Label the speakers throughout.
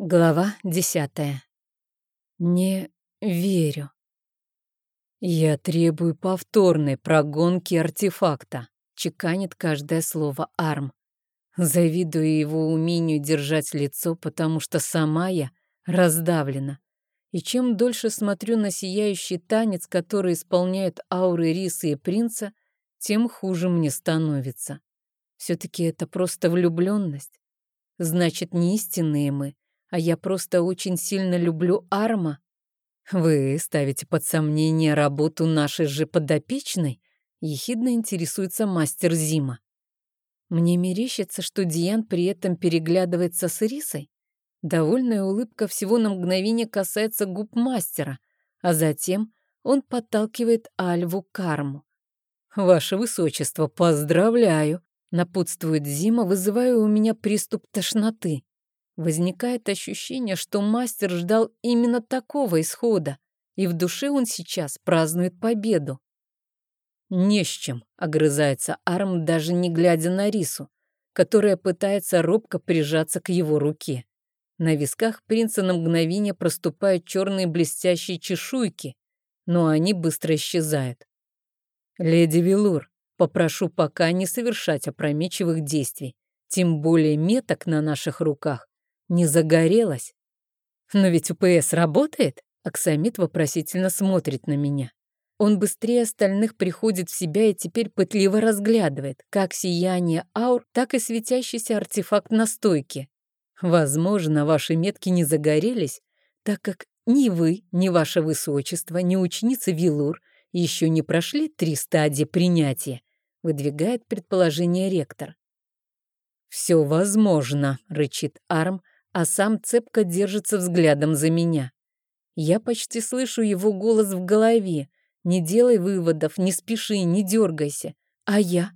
Speaker 1: Глава десятая. Не верю. Я требую повторной прогонки артефакта, чеканит каждое слово Арм. Завидую его умению держать лицо, потому что сама я раздавлена. И чем дольше смотрю на сияющий танец, который исполняют ауры Рисы и принца, тем хуже мне становится. Все-таки это просто влюбленность. Значит, не истинные мы, а я просто очень сильно люблю Арма. Вы ставите под сомнение работу нашей же подопечной? Ехидно интересуется мастер Зима. Мне мерещится, что Диан при этом переглядывается с Рисой. Довольная улыбка всего на мгновение касается губ мастера, а затем он подталкивает Альву к Арму. «Ваше Высочество, поздравляю!» Напутствует Зима, вызывая у меня приступ тошноты. Возникает ощущение, что мастер ждал именно такого исхода, и в душе он сейчас празднует победу. «Не с чем», — огрызается Арм, даже не глядя на Рису, которая пытается робко прижаться к его руке. На висках принца на мгновение проступают черные блестящие чешуйки, но они быстро исчезают. «Леди Вилур, попрошу пока не совершать опрометчивых действий, тем более меток на наших руках не загорелась. Но ведь УПС работает? Аксамит вопросительно смотрит на меня. Он быстрее остальных приходит в себя и теперь пытливо разглядывает как сияние аур, так и светящийся артефакт на стойке. Возможно, ваши метки не загорелись, так как ни вы, ни ваше высочество, ни ученица Вилур еще не прошли три стадии принятия, выдвигает предположение ректор. «Все возможно», — рычит Арм, а сам цепко держится взглядом за меня. Я почти слышу его голос в голове. Не делай выводов, не спеши, не дергайся. А я?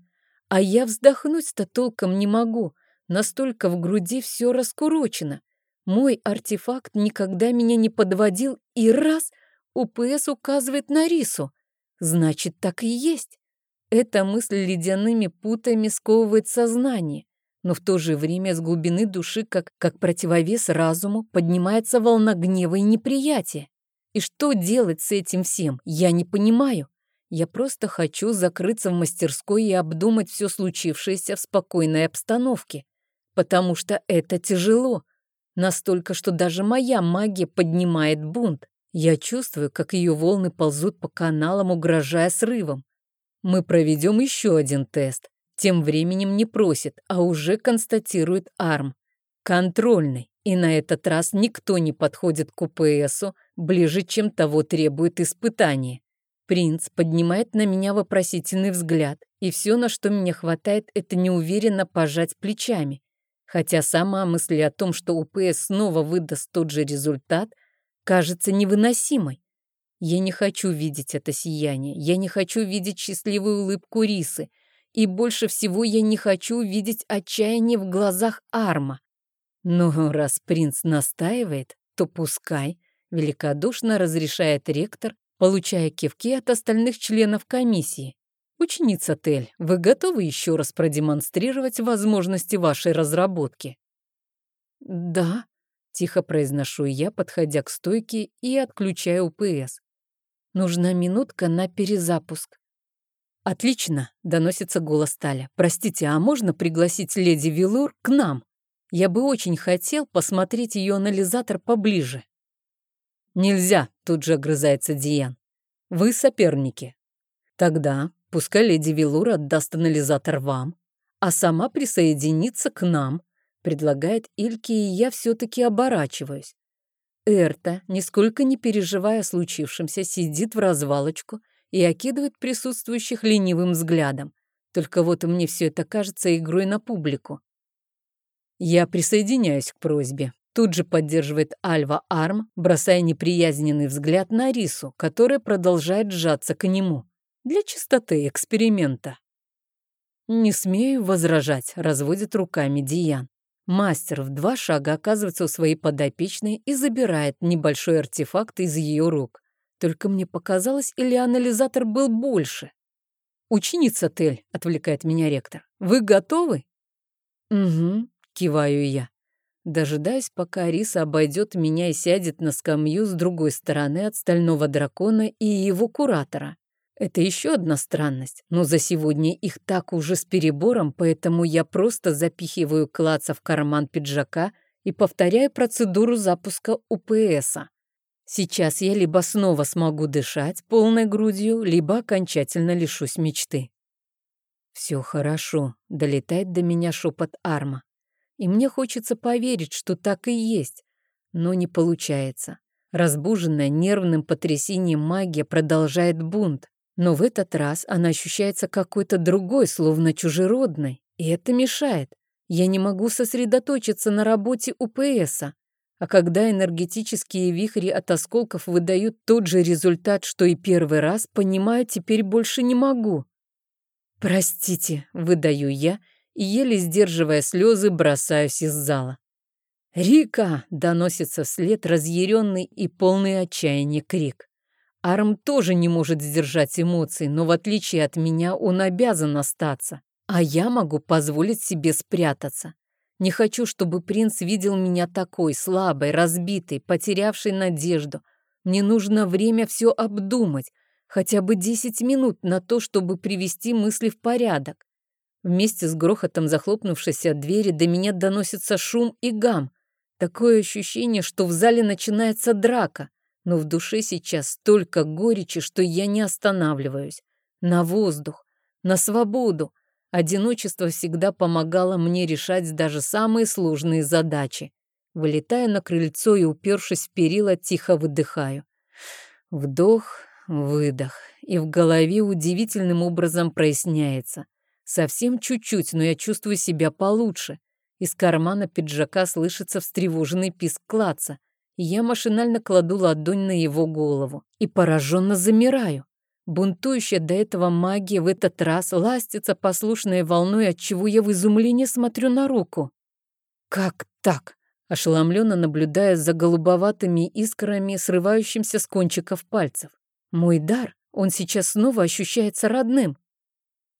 Speaker 1: А я вздохнуть-то толком не могу. Настолько в груди все раскурочено. Мой артефакт никогда меня не подводил, и раз УПС указывает на рису. Значит, так и есть. Эта мысль ледяными путами сковывает сознание но в то же время с глубины души, как, как противовес разуму, поднимается волна гнева и неприятия. И что делать с этим всем, я не понимаю. Я просто хочу закрыться в мастерской и обдумать все случившееся в спокойной обстановке. Потому что это тяжело. Настолько, что даже моя магия поднимает бунт. Я чувствую, как ее волны ползут по каналам, угрожая срывом. Мы проведем еще один тест. Тем временем не просит, а уже констатирует арм. Контрольный. И на этот раз никто не подходит к УПСу ближе, чем того требует испытание. Принц поднимает на меня вопросительный взгляд, и все, на что меня хватает, это неуверенно пожать плечами. Хотя сама мысль о том, что УПС снова выдаст тот же результат, кажется невыносимой. Я не хочу видеть это сияние, я не хочу видеть счастливую улыбку Рисы, и больше всего я не хочу видеть отчаяние в глазах Арма. Но раз принц настаивает, то пускай, великодушно разрешает ректор, получая кивки от остальных членов комиссии. Ученица Тель, вы готовы еще раз продемонстрировать возможности вашей разработки? Да, тихо произношу я, подходя к стойке и отключаю УПС. Нужна минутка на перезапуск. «Отлично!» — доносится голос Таля. «Простите, а можно пригласить леди Вилур к нам? Я бы очень хотел посмотреть ее анализатор поближе». «Нельзя!» — тут же огрызается Диан. «Вы соперники. Тогда пускай леди Вилур отдаст анализатор вам, а сама присоединится к нам», — предлагает Ильки, и я все-таки оборачиваюсь. Эрта, нисколько не переживая о случившемся, сидит в развалочку — и окидывает присутствующих ленивым взглядом. Только вот мне все это кажется игрой на публику. Я присоединяюсь к просьбе. Тут же поддерживает Альва Арм, бросая неприязненный взгляд на Рису, которая продолжает сжаться к нему. Для чистоты эксперимента. «Не смею возражать», — разводит руками Диан. Мастер в два шага оказывается у своей подопечной и забирает небольшой артефакт из ее рук. Только мне показалось, или анализатор был больше. «Ученица Тель», — отвлекает меня ректор, — «вы готовы?» «Угу», — киваю я. Дожидаясь, пока Ариса обойдет меня и сядет на скамью с другой стороны от стального дракона и его куратора. Это еще одна странность, но за сегодня их так уже с перебором, поэтому я просто запихиваю клаца в карман пиджака и повторяю процедуру запуска УПСа. Сейчас я либо снова смогу дышать полной грудью, либо окончательно лишусь мечты. «Все хорошо», — долетает до меня шепот Арма. И мне хочется поверить, что так и есть, но не получается. Разбуженная нервным потрясением магия продолжает бунт. Но в этот раз она ощущается какой-то другой, словно чужеродной, и это мешает. Я не могу сосредоточиться на работе УПСа. А когда энергетические вихри от осколков выдают тот же результат, что и первый раз, понимаю, теперь больше не могу. «Простите», — выдаю я, и, еле сдерживая слезы, бросаюсь из зала. «Рика!» — доносится вслед разъяренный и полный отчаяния крик. Арм тоже не может сдержать эмоций, но в отличие от меня он обязан остаться. А я могу позволить себе спрятаться. Не хочу, чтобы принц видел меня такой, слабой, разбитой, потерявшей надежду. Мне нужно время все обдумать, хотя бы 10 минут на то, чтобы привести мысли в порядок. Вместе с грохотом захлопнувшейся двери до меня доносится шум и гам. Такое ощущение, что в зале начинается драка но в душе сейчас столько горечи, что я не останавливаюсь. На воздух, на свободу. Одиночество всегда помогало мне решать даже самые сложные задачи. Вылетая на крыльцо и упершись в перила, тихо выдыхаю. Вдох, выдох, и в голове удивительным образом проясняется. Совсем чуть-чуть, но я чувствую себя получше. Из кармана пиджака слышится встревоженный писк клаца я машинально кладу ладонь на его голову и пораженно замираю. Бунтующая до этого магия в этот раз ластится послушной волной, от чего я в изумлении смотрю на руку. Как так? Ошеломленно наблюдая за голубоватыми искрами, срывающимся с кончиков пальцев. Мой дар, он сейчас снова ощущается родным.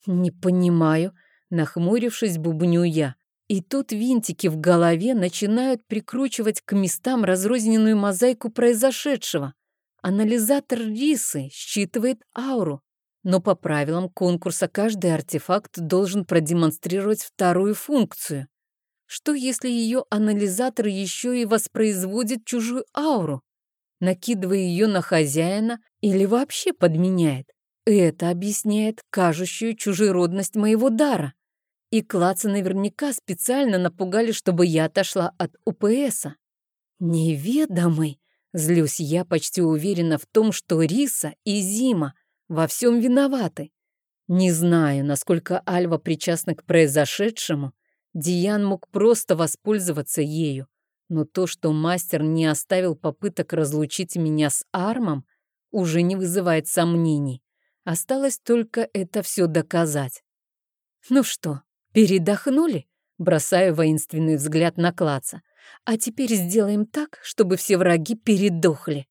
Speaker 1: Не понимаю, нахмурившись, бубню я. И тут винтики в голове начинают прикручивать к местам разрозненную мозаику произошедшего. Анализатор рисы считывает ауру. Но по правилам конкурса каждый артефакт должен продемонстрировать вторую функцию. Что если ее анализатор еще и воспроизводит чужую ауру, накидывая ее на хозяина или вообще подменяет? Это объясняет кажущую чужеродность моего дара. И клаца наверняка специально напугали, чтобы я отошла от УПСа. Неведомый. Злюсь я почти уверена в том, что Риса и Зима во всем виноваты. Не знаю, насколько Альва причастна к произошедшему. Диан мог просто воспользоваться ею. Но то, что мастер не оставил попыток разлучить меня с Армом, уже не вызывает сомнений. Осталось только это все доказать. Ну что, «Передохнули?» — бросаю воинственный взгляд на Клаца. «А теперь сделаем так, чтобы все враги передохли».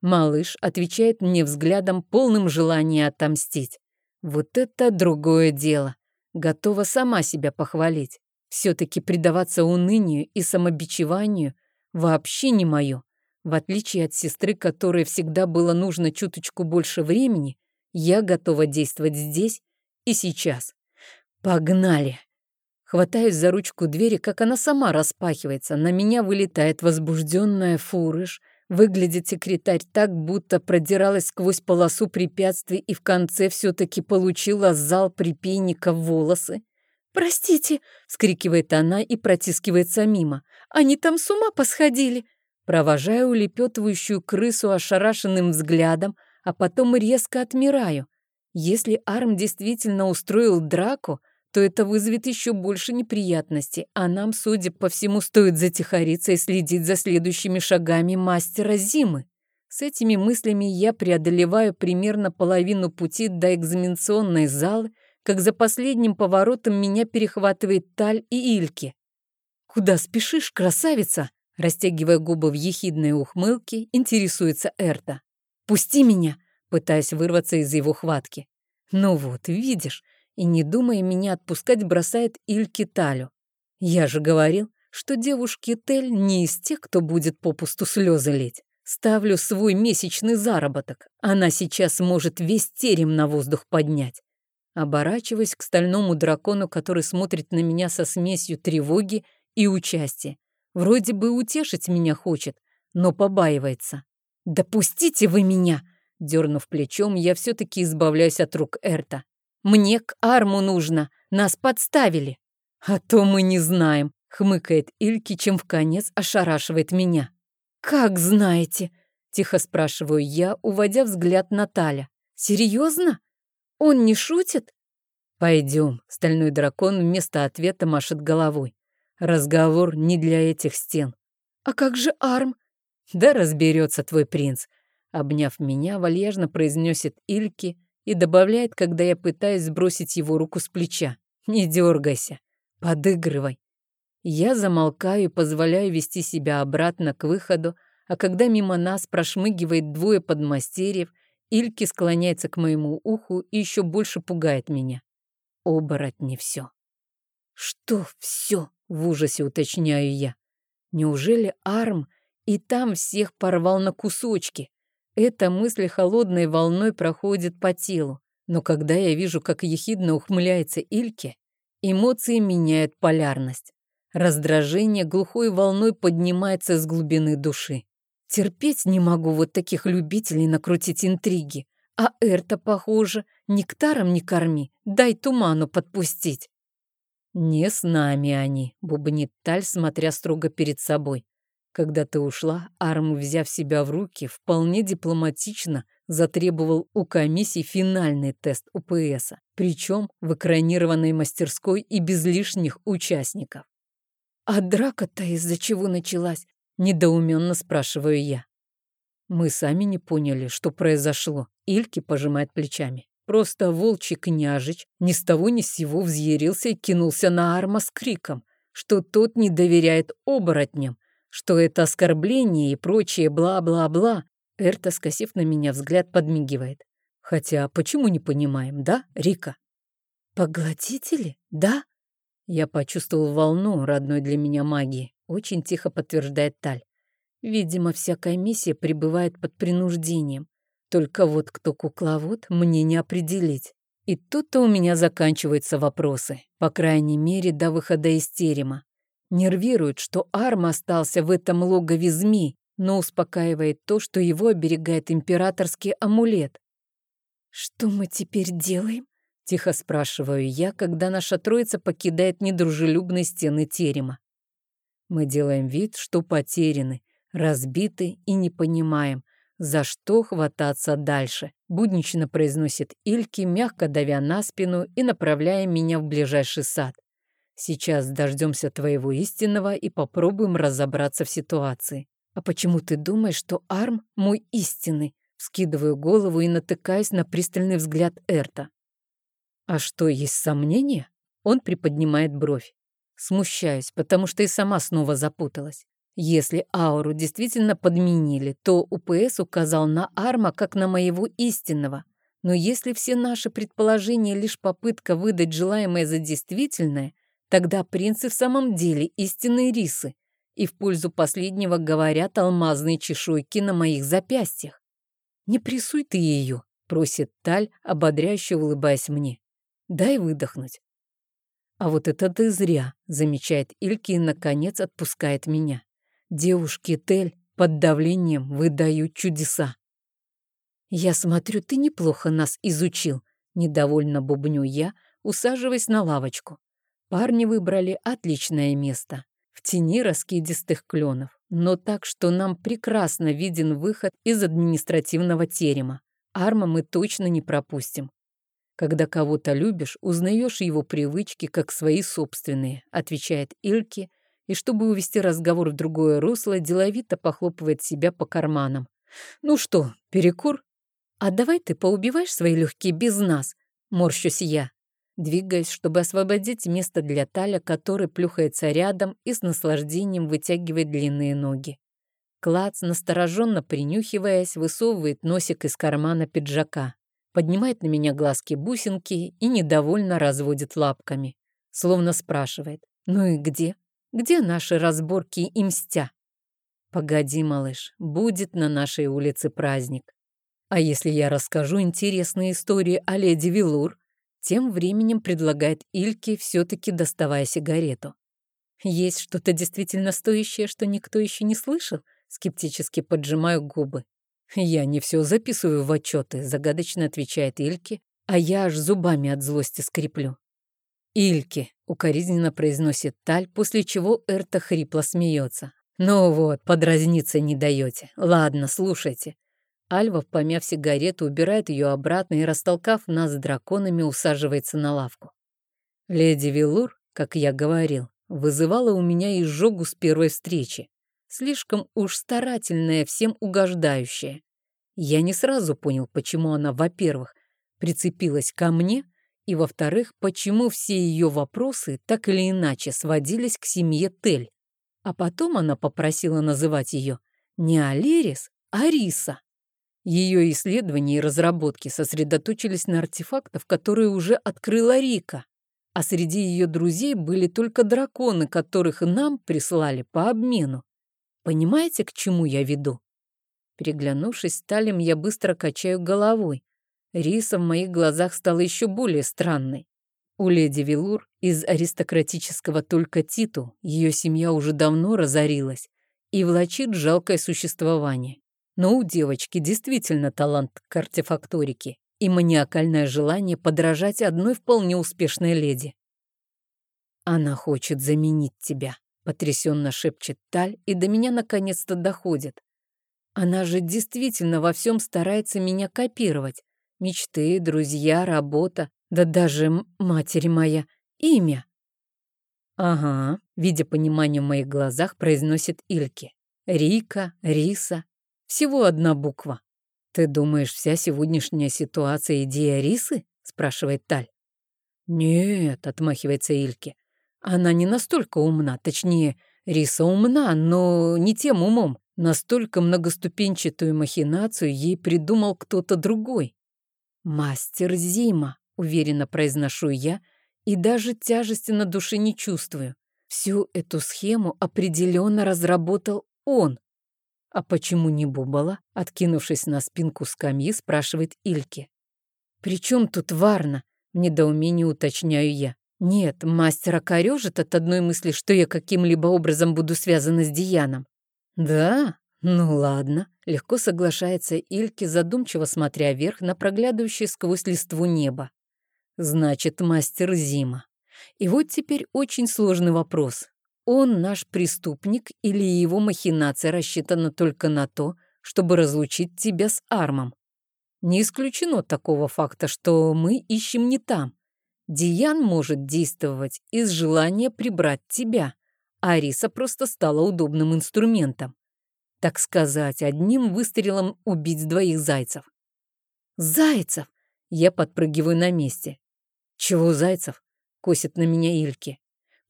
Speaker 1: Малыш отвечает мне взглядом, полным желания отомстить. Вот это другое дело. Готова сама себя похвалить. Все-таки предаваться унынию и самобичеванию вообще не мое. В отличие от сестры, которой всегда было нужно чуточку больше времени, я готова действовать здесь и сейчас. Погнали! Хватаюсь за ручку двери, как она сама распахивается. На меня вылетает возбужденная фурыш. Выглядит секретарь так, будто продиралась сквозь полосу препятствий и в конце все-таки получила зал припейника в волосы. «Простите!» — вскрикивает она и протискивается мимо. «Они там с ума посходили!» Провожаю улепетывающую крысу ошарашенным взглядом, а потом резко отмираю. Если Арм действительно устроил драку, то это вызовет еще больше неприятностей, а нам, судя по всему, стоит затихариться и следить за следующими шагами мастера Зимы. С этими мыслями я преодолеваю примерно половину пути до экзаменационной залы, как за последним поворотом меня перехватывает Таль и Ильки. «Куда спешишь, красавица?» Растягивая губы в ехидной ухмылке, интересуется Эрта. «Пусти меня!» пытаясь вырваться из его хватки. «Ну вот, видишь, и, не думая меня отпускать, бросает Ильке Талю. «Я же говорил, что девушки Тель не из тех, кто будет попусту слезы лить. Ставлю свой месячный заработок. Она сейчас может весь терем на воздух поднять. Оборачиваясь к стальному дракону, который смотрит на меня со смесью тревоги и участия. Вроде бы утешить меня хочет, но побаивается. «Допустите вы меня!» Дернув плечом, я все-таки избавляюсь от рук Эрта. «Мне к арму нужно! Нас подставили!» «А то мы не знаем!» — хмыкает Ильки, чем в конец ошарашивает меня. «Как знаете?» — тихо спрашиваю я, уводя взгляд Наталя. «Серьезно? Он не шутит?» «Пойдем», — стальной дракон вместо ответа машет головой. «Разговор не для этих стен». «А как же Арм?» «Да разберется твой принц», — обняв меня, вальяжно произносит Ильки и добавляет, когда я пытаюсь сбросить его руку с плеча. «Не дергайся, подыгрывай». Я замолкаю и позволяю вести себя обратно к выходу, а когда мимо нас прошмыгивает двое подмастерьев, Ильки склоняется к моему уху и еще больше пугает меня. Оборотни все. Что все? В ужасе уточняю я. Неужели Арм и там всех порвал на кусочки? Эта мысль холодной волной проходит по телу. Но когда я вижу, как ехидно ухмыляется Ильке, эмоции меняют полярность. Раздражение глухой волной поднимается с глубины души. Терпеть не могу вот таких любителей накрутить интриги. А Эрта, похоже, нектаром не корми, дай туману подпустить. Не с нами они, бубнит Таль, смотря строго перед собой. Когда ты ушла, Арм, взяв себя в руки, вполне дипломатично затребовал у комиссии финальный тест УПСа, причем в экранированной мастерской и без лишних участников. «А драка-то из-за чего началась?» — недоуменно спрашиваю я. Мы сами не поняли, что произошло. Ильки пожимает плечами. Просто волчий княжич ни с того ни с сего взъярился и кинулся на Арма с криком, что тот не доверяет оборотням, что это оскорбление и прочее бла-бла-бла. Эрта, скосив на меня взгляд, подмигивает. Хотя почему не понимаем, да, Рика? Поглотители, да? Я почувствовал волну родной для меня магии. Очень тихо подтверждает Таль. Видимо, вся комиссия пребывает под принуждением. Только вот кто кукловод, мне не определить. И тут-то у меня заканчиваются вопросы. По крайней мере, до выхода из терема. Нервирует, что Арм остался в этом логове змей, но успокаивает то, что его оберегает императорский амулет. «Что мы теперь делаем?» — тихо спрашиваю я, когда наша троица покидает недружелюбные стены терема. Мы делаем вид, что потеряны, разбиты и не понимаем, за что хвататься дальше. Буднично произносит Ильки, мягко давя на спину и направляя меня в ближайший сад. Сейчас дождемся твоего истинного и попробуем разобраться в ситуации. А почему ты думаешь, что Арм мой истинный? Скидываю голову и натыкаюсь на пристальный взгляд Эрта. А что, есть сомнения? Он приподнимает бровь. Смущаюсь, потому что и сама снова запуталась. Если ауру действительно подменили, то УПС указал на Арма как на моего истинного. Но если все наши предположения лишь попытка выдать желаемое за действительное, тогда принцы в самом деле истинные рисы. И в пользу последнего говорят алмазные чешуйки на моих запястьях. «Не прессуй ты ее», — просит Таль, ободряюще улыбаясь мне. Дай выдохнуть. А вот это ты зря, замечает Ильки и, наконец, отпускает меня. Девушки Тель под давлением выдают чудеса. Я смотрю, ты неплохо нас изучил, недовольно бубню я, усаживаясь на лавочку. Парни выбрали отличное место. В тени раскидистых кленов, но так, что нам прекрасно виден выход из административного терема. Арма мы точно не пропустим. Когда кого-то любишь, узнаешь его привычки как свои собственные, отвечает Ильки, и чтобы увести разговор в другое русло, деловито похлопывает себя по карманам. Ну что, перекур? А давай ты поубиваешь свои легкие без нас, морщусь я. Двигаясь, чтобы освободить место для Таля, который плюхается рядом и с наслаждением вытягивает длинные ноги. Клац, настороженно принюхиваясь, высовывает носик из кармана пиджака поднимает на меня глазки-бусинки и недовольно разводит лапками, словно спрашивает «Ну и где?». Где наши разборки и мстя? Погоди, малыш, будет на нашей улице праздник. А если я расскажу интересные истории о леди Вилур? Тем временем предлагает Ильке, все-таки доставая сигарету. Есть что-то действительно стоящее, что никто еще не слышал? Скептически поджимаю губы. Я не все записываю в отчеты, загадочно отвечает Ильке, а я аж зубами от злости скреплю. «Ильки», — укоризненно произносит Таль, после чего Эрта хрипло смеется. «Ну вот, подразниться не даете. Ладно, слушайте». Альва, помяв сигарету, убирает ее обратно и, растолкав нас с драконами, усаживается на лавку. Леди Вилур, как я говорил, вызывала у меня изжогу с первой встречи. Слишком уж старательная, всем угождающая. Я не сразу понял, почему она, во-первых, прицепилась ко мне, и, во-вторых, почему все ее вопросы так или иначе сводились к семье Тель. А потом она попросила называть ее не Алерис, а Риса. Ее исследования и разработки сосредоточились на артефактах, которые уже открыла Рика. А среди ее друзей были только драконы, которых нам прислали по обмену. Понимаете, к чему я веду? Переглянувшись с Талем, я быстро качаю головой. Риса в моих глазах стала еще более странной. У леди Вилур из аристократического только Титу ее семья уже давно разорилась и влачит жалкое существование. Но у девочки действительно талант к артефакторике и маниакальное желание подражать одной вполне успешной леди. «Она хочет заменить тебя», — потрясенно шепчет Таль, и до меня наконец-то доходит. Она же действительно во всем старается меня копировать, Мечты, друзья, работа, да даже, матери моя, имя. Ага, видя понимание в моих глазах, произносит Ильки. Рика, Риса. Всего одна буква. Ты думаешь, вся сегодняшняя ситуация идея Рисы? Спрашивает Таль. Нет, отмахивается Ильки. Она не настолько умна, точнее, Риса умна, но не тем умом. Настолько многоступенчатую махинацию ей придумал кто-то другой. «Мастер Зима», — уверенно произношу я, и даже тяжести на душе не чувствую. Всю эту схему определенно разработал он. А почему не Бубала? Откинувшись на спинку скамьи, спрашивает Ильки. «При чем тут Варна?» — в недоумении уточняю я. «Нет, мастера корежит от одной мысли, что я каким-либо образом буду связана с Дияном». «Да? Ну ладно». Легко соглашается Ильки, задумчиво смотря вверх на проглядывающее сквозь листву небо. Значит, мастер Зима. И вот теперь очень сложный вопрос. Он наш преступник или его махинация рассчитана только на то, чтобы разлучить тебя с Армом? Не исключено такого факта, что мы ищем не там. Диан может действовать из желания прибрать тебя, а Ариса просто стала удобным инструментом так сказать, одним выстрелом убить двоих зайцев. Зайцев! Я подпрыгиваю на месте. Чего зайцев? Косит на меня Ильки.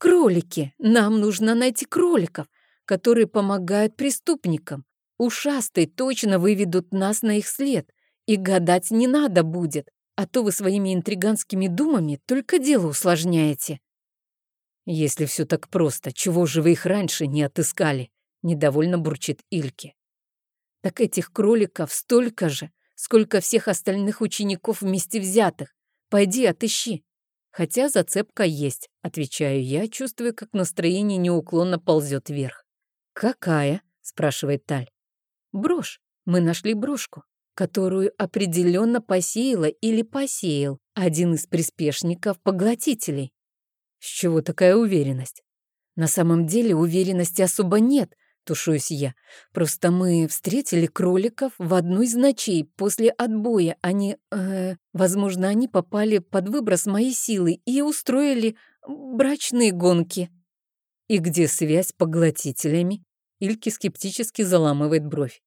Speaker 1: Кролики! Нам нужно найти кроликов, которые помогают преступникам. Ушастые точно выведут нас на их след. И гадать не надо будет, а то вы своими интриганскими думами только дело усложняете. Если все так просто, чего же вы их раньше не отыскали? Недовольно бурчит Ильки. Так этих кроликов столько же, сколько всех остальных учеников вместе взятых. Пойди отыщи. Хотя зацепка есть, отвечаю я, чувствуя, как настроение неуклонно ползет вверх. Какая? спрашивает Таль. Брошь. Мы нашли брошку, которую определенно посеяла или посеял один из приспешников поглотителей. С чего такая уверенность? На самом деле уверенности особо нет, Тушуюсь я. Просто мы встретили кроликов в одну из ночей после отбоя. Они, э, возможно, они попали под выброс моей силы и устроили брачные гонки. И где связь поглотителями? Ильки скептически заламывает бровь.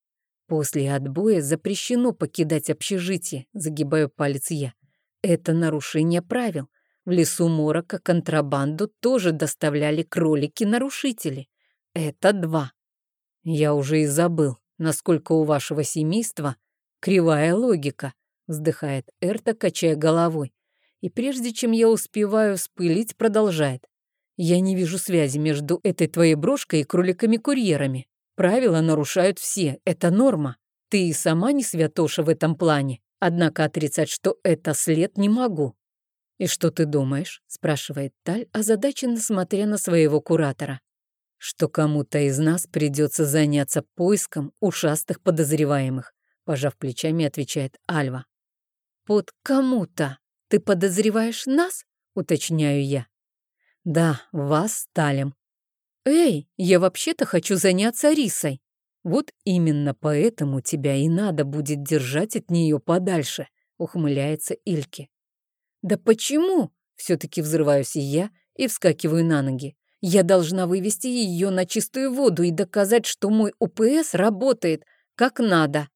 Speaker 1: После отбоя запрещено покидать общежитие, загибаю палец я. Это нарушение правил. В лесу Морока контрабанду тоже доставляли кролики-нарушители. Это два. «Я уже и забыл, насколько у вашего семейства кривая логика», вздыхает Эрта, качая головой. И прежде чем я успеваю вспылить, продолжает. Я не вижу связи между этой твоей брошкой и кроликами-курьерами. Правила нарушают все, это норма. Ты и сама не святоша в этом плане, однако отрицать, что это след, не могу. «И что ты думаешь?» – спрашивает Таль, озадаченно смотря на своего куратора. «Что кому-то из нас придется заняться поиском ушастых подозреваемых», – пожав плечами, отвечает Альва. «Под кому-то ты подозреваешь нас?» – уточняю я. «Да, вас с Талем». «Эй, я вообще-то хочу заняться Рисой». «Вот именно поэтому тебя и надо будет держать от нее подальше», — ухмыляется Ильки. «Да почему?» — все-таки взрываюсь я и вскакиваю на ноги. «Я должна вывести ее на чистую воду и доказать, что мой УПС работает как надо».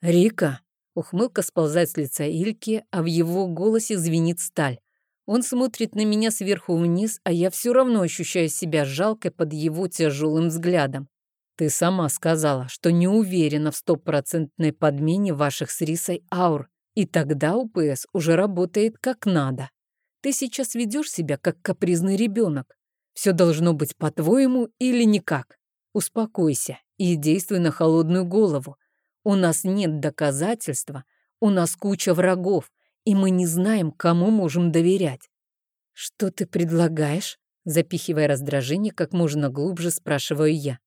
Speaker 1: «Рика!» — ухмылка сползает с лица Ильки, а в его голосе звенит сталь. Он смотрит на меня сверху вниз, а я все равно ощущаю себя жалкой под его тяжелым взглядом. Ты сама сказала, что не уверена в стопроцентной подмене ваших с Рисой аур, и тогда УПС уже работает как надо. Ты сейчас ведешь себя как капризный ребенок. Все должно быть по-твоему или никак. Успокойся и действуй на холодную голову. У нас нет доказательства, у нас куча врагов, и мы не знаем, кому можем доверять. Что ты предлагаешь? Запихивая раздражение, как можно глубже спрашиваю я.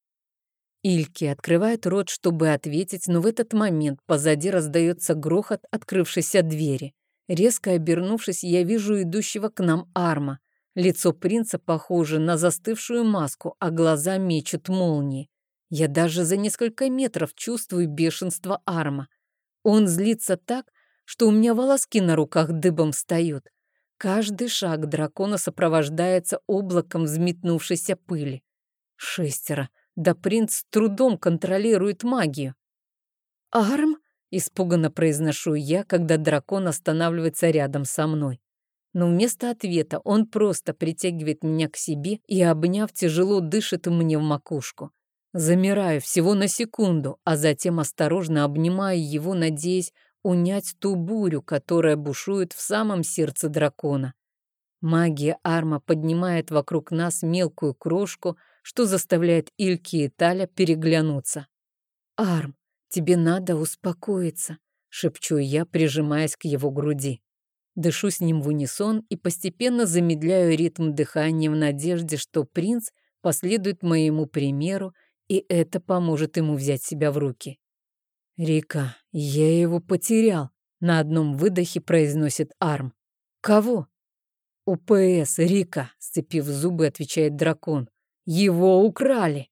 Speaker 1: Ильки открывает рот, чтобы ответить, но в этот момент позади раздается грохот открывшейся двери. Резко обернувшись, я вижу идущего к нам Арма. Лицо принца похоже на застывшую маску, а глаза мечут молнии. Я даже за несколько метров чувствую бешенство Арма. Он злится так, что у меня волоски на руках дыбом встают. Каждый шаг дракона сопровождается облаком взметнувшейся пыли. Шестеро. Да принц с трудом контролирует магию. «Арм?» — испуганно произношу я, когда дракон останавливается рядом со мной. Но вместо ответа он просто притягивает меня к себе и, обняв, тяжело дышит мне в макушку. Замираю всего на секунду, а затем осторожно обнимаю его, надеясь унять ту бурю, которая бушует в самом сердце дракона. Магия Арма поднимает вокруг нас мелкую крошку, что заставляет Ильки и Таля переглянуться. «Арм, тебе надо успокоиться», — шепчу я, прижимаясь к его груди. Дышу с ним в унисон и постепенно замедляю ритм дыхания в надежде, что принц последует моему примеру и это поможет ему взять себя в руки. «Рика, я его потерял», — на одном выдохе произносит Арм. «Кого?» «УПС, Рика», — сцепив зубы, отвечает дракон. «Его украли!»